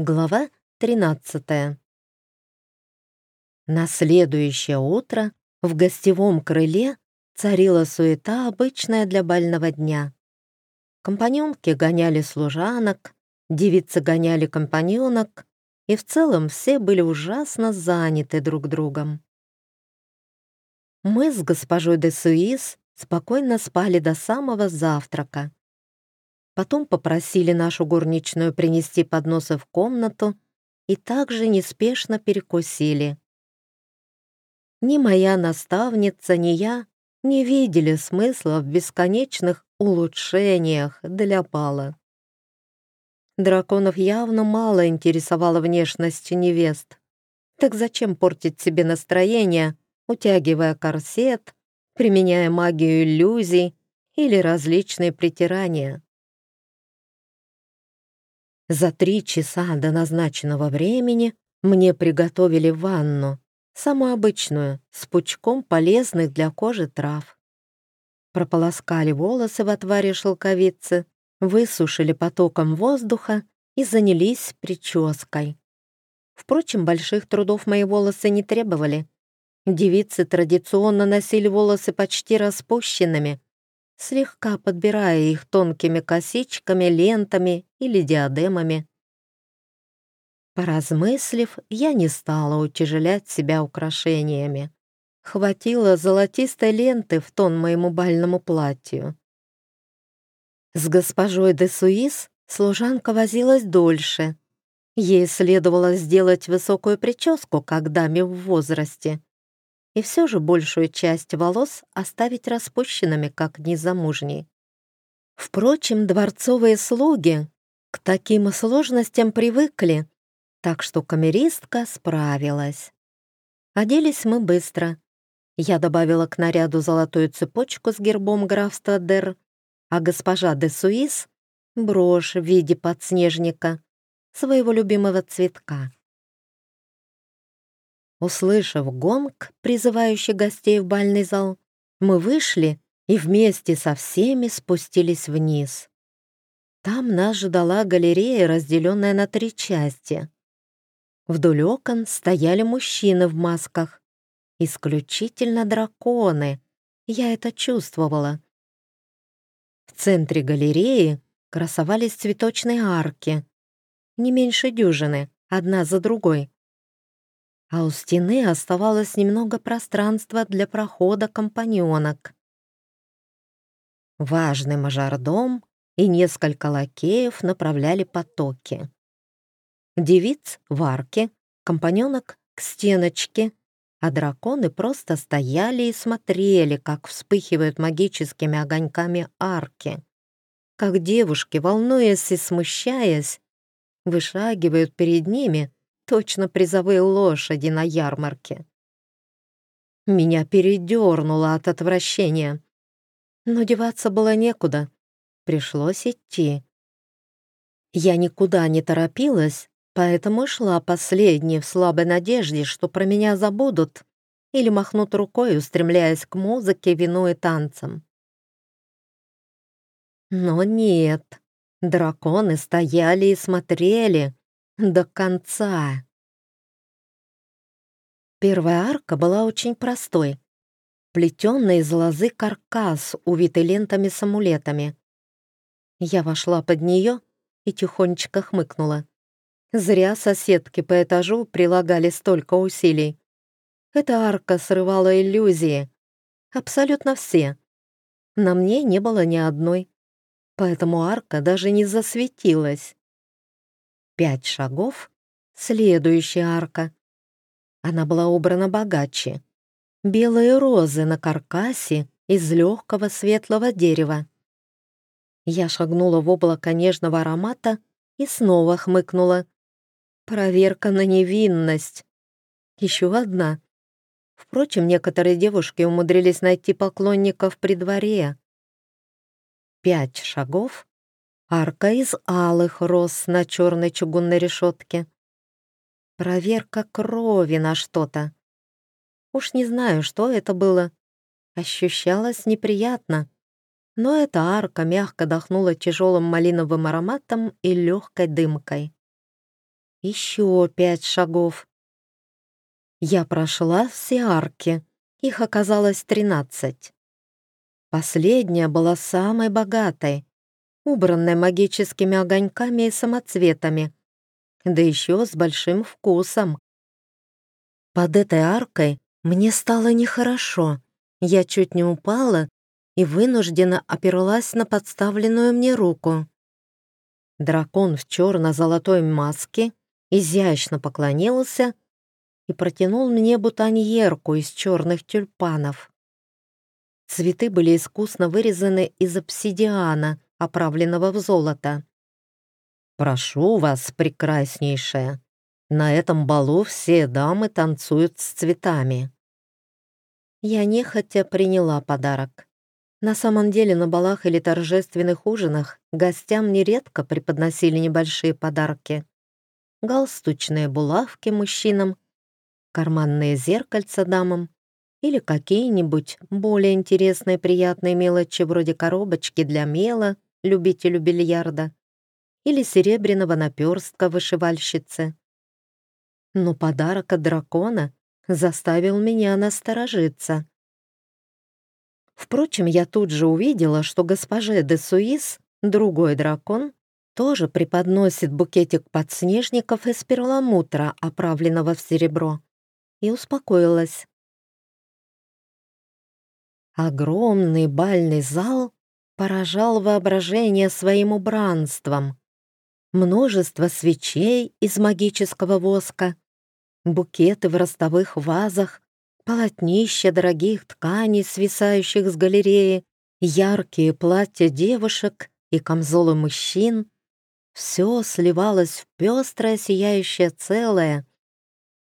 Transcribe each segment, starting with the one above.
Глава 13. На следующее утро в гостевом крыле царила суета, обычная для бального дня. Компаньонки гоняли служанок, девицы гоняли компаньонок, и в целом все были ужасно заняты друг другом. Мы с госпожой де Суис спокойно спали до самого завтрака. Потом попросили нашу горничную принести подносы в комнату и также неспешно перекусили. Ни моя наставница, ни я не видели смысла в бесконечных улучшениях для бала. Драконов явно мало интересовала внешность невест. Так зачем портить себе настроение, утягивая корсет, применяя магию иллюзий или различные притирания? За три часа до назначенного времени мне приготовили ванну, самую обычную, с пучком полезных для кожи трав. Прополоскали волосы в отваре шелковицы, высушили потоком воздуха и занялись прической. Впрочем, больших трудов мои волосы не требовали. Девицы традиционно носили волосы почти распущенными, слегка подбирая их тонкими косичками, лентами или диадемами. Поразмыслив, я не стала утяжелять себя украшениями. Хватило золотистой ленты в тон моему бальному платью. С госпожой де Суис служанка возилась дольше. Ей следовало сделать высокую прическу, как даме в возрасте и все же большую часть волос оставить распущенными, как незамужней. Впрочем, дворцовые слуги к таким сложностям привыкли, так что камеристка справилась. Оделись мы быстро. Я добавила к наряду золотую цепочку с гербом графства Дер, а госпожа де Суис — брошь в виде подснежника, своего любимого цветка. Услышав гонг, призывающий гостей в бальный зал, мы вышли и вместе со всеми спустились вниз. Там нас ждала галерея, разделенная на три части. Вдоль окон стояли мужчины в масках. Исключительно драконы. Я это чувствовала. В центре галереи красовались цветочные арки. Не меньше дюжины, одна за другой а у стены оставалось немного пространства для прохода компаньонок. Важный мажордом и несколько лакеев направляли потоки. Девиц — в арке, компаньонок — к стеночке, а драконы просто стояли и смотрели, как вспыхивают магическими огоньками арки, как девушки, волнуясь и смущаясь, вышагивают перед ними — Точно призовые лошади на ярмарке. Меня передернуло от отвращения. Но деваться было некуда. Пришлось идти. Я никуда не торопилась, поэтому шла последней в слабой надежде, что про меня забудут или махнут рукой, устремляясь к музыке, вину и танцам. Но нет, драконы стояли и смотрели, до конца. Первая арка была очень простой. Плетенный из лозы каркас, увитый лентами с амулетами. Я вошла под нее и тихонечко хмыкнула. Зря соседки по этажу прилагали столько усилий. Эта арка срывала иллюзии. Абсолютно все. На мне не было ни одной. Поэтому арка даже не засветилась. Пять шагов — следующая арка. Она была убрана богаче. Белые розы на каркасе из легкого светлого дерева. Я шагнула в облако нежного аромата и снова хмыкнула. Проверка на невинность. Еще одна. Впрочем, некоторые девушки умудрились найти поклонников при дворе. Пять шагов Арка из алых роз на черной чугунной решетке. Проверка крови на что-то. Уж не знаю, что это было. Ощущалось неприятно. Но эта арка мягко дохнула тяжелым малиновым ароматом и легкой дымкой. Еще пять шагов. Я прошла все арки. Их оказалось тринадцать. Последняя была самой богатой, убранной магическими огоньками и самоцветами, да еще с большим вкусом. Под этой аркой мне стало нехорошо. Я чуть не упала и вынужденно оперлась на подставленную мне руку. Дракон в черно-золотой маске изящно поклонился и протянул мне бутоньерку из черных тюльпанов. Цветы были искусно вырезаны из обсидиана, оправленного в золото. «Прошу вас, прекраснейшая, на этом балу все дамы танцуют с цветами». Я нехотя приняла подарок. На самом деле на балах или торжественных ужинах гостям нередко преподносили небольшие подарки. Галстучные булавки мужчинам, карманные зеркальца дамам или какие-нибудь более интересные приятные мелочи вроде коробочки для мела любителю бильярда или серебряного наперстка вышивальщицы. Но подарок от дракона заставил меня насторожиться. Впрочем, я тут же увидела, что госпоже де Суис, другой дракон, тоже преподносит букетик подснежников из перламутра, оправленного в серебро, и успокоилась. Огромный бальный зал поражал воображение своим убранством. Множество свечей из магического воска, букеты в ростовых вазах, полотнища дорогих тканей, свисающих с галереи, яркие платья девушек и камзолы мужчин. Все сливалось в пестрое сияющее целое,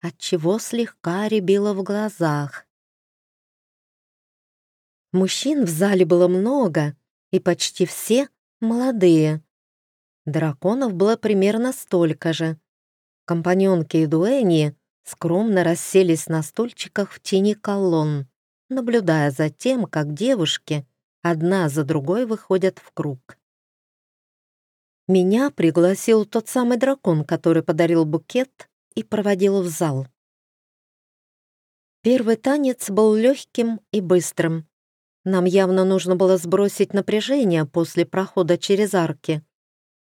отчего слегка рябило в глазах. Мужчин в зале было много, и почти все молодые. Драконов было примерно столько же. Компаньонки и дуэни скромно расселись на стульчиках в тени колонн, наблюдая за тем, как девушки одна за другой выходят в круг. Меня пригласил тот самый дракон, который подарил букет и проводил в зал. Первый танец был легким и быстрым. Нам явно нужно было сбросить напряжение после прохода через арки.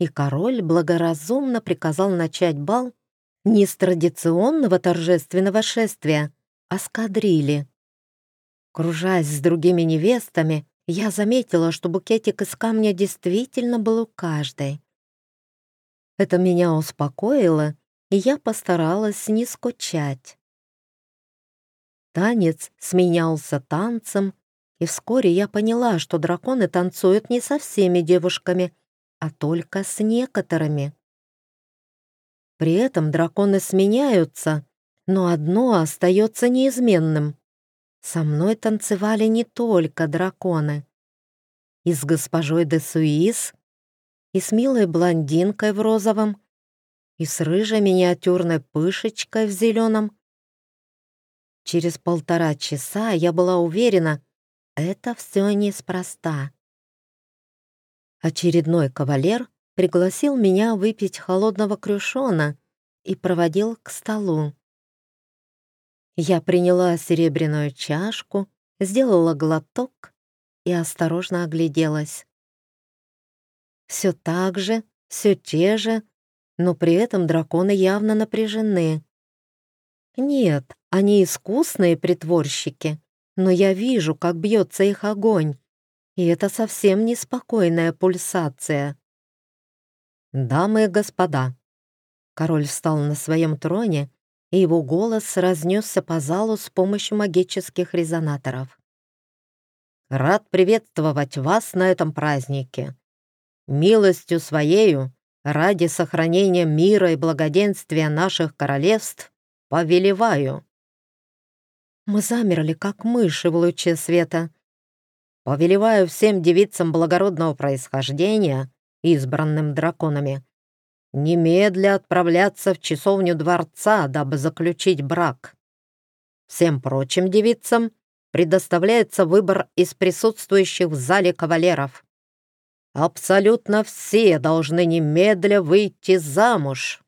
И король благоразумно приказал начать бал не с традиционного торжественного шествия, а с кадрили. Кружась с другими невестами, я заметила, что букетик из камня действительно был у каждой. Это меня успокоило, и я постаралась не скучать. Танец сменялся танцем, и вскоре я поняла, что драконы танцуют не со всеми девушками, а только с некоторыми. При этом драконы сменяются, но одно остается неизменным. Со мной танцевали не только драконы. И с госпожой де Суис, и с милой блондинкой в розовом, и с рыжей миниатюрной пышечкой в зеленом. Через полтора часа я была уверена, это все неспроста. Очередной кавалер пригласил меня выпить холодного крюшона и проводил к столу. Я приняла серебряную чашку, сделала глоток и осторожно огляделась. Все так же, все те же, но при этом драконы явно напряжены. Нет, они искусные притворщики, но я вижу, как бьется их огонь, и это совсем не спокойная пульсация. «Дамы и господа!» Король встал на своем троне, и его голос разнесся по залу с помощью магических резонаторов. «Рад приветствовать вас на этом празднике. Милостью своею, ради сохранения мира и благоденствия наших королевств, повелеваю мы замерли, как мыши в луче света. Повелеваю всем девицам благородного происхождения, избранным драконами, немедля отправляться в часовню дворца, дабы заключить брак. Всем прочим девицам предоставляется выбор из присутствующих в зале кавалеров. Абсолютно все должны немедля выйти замуж.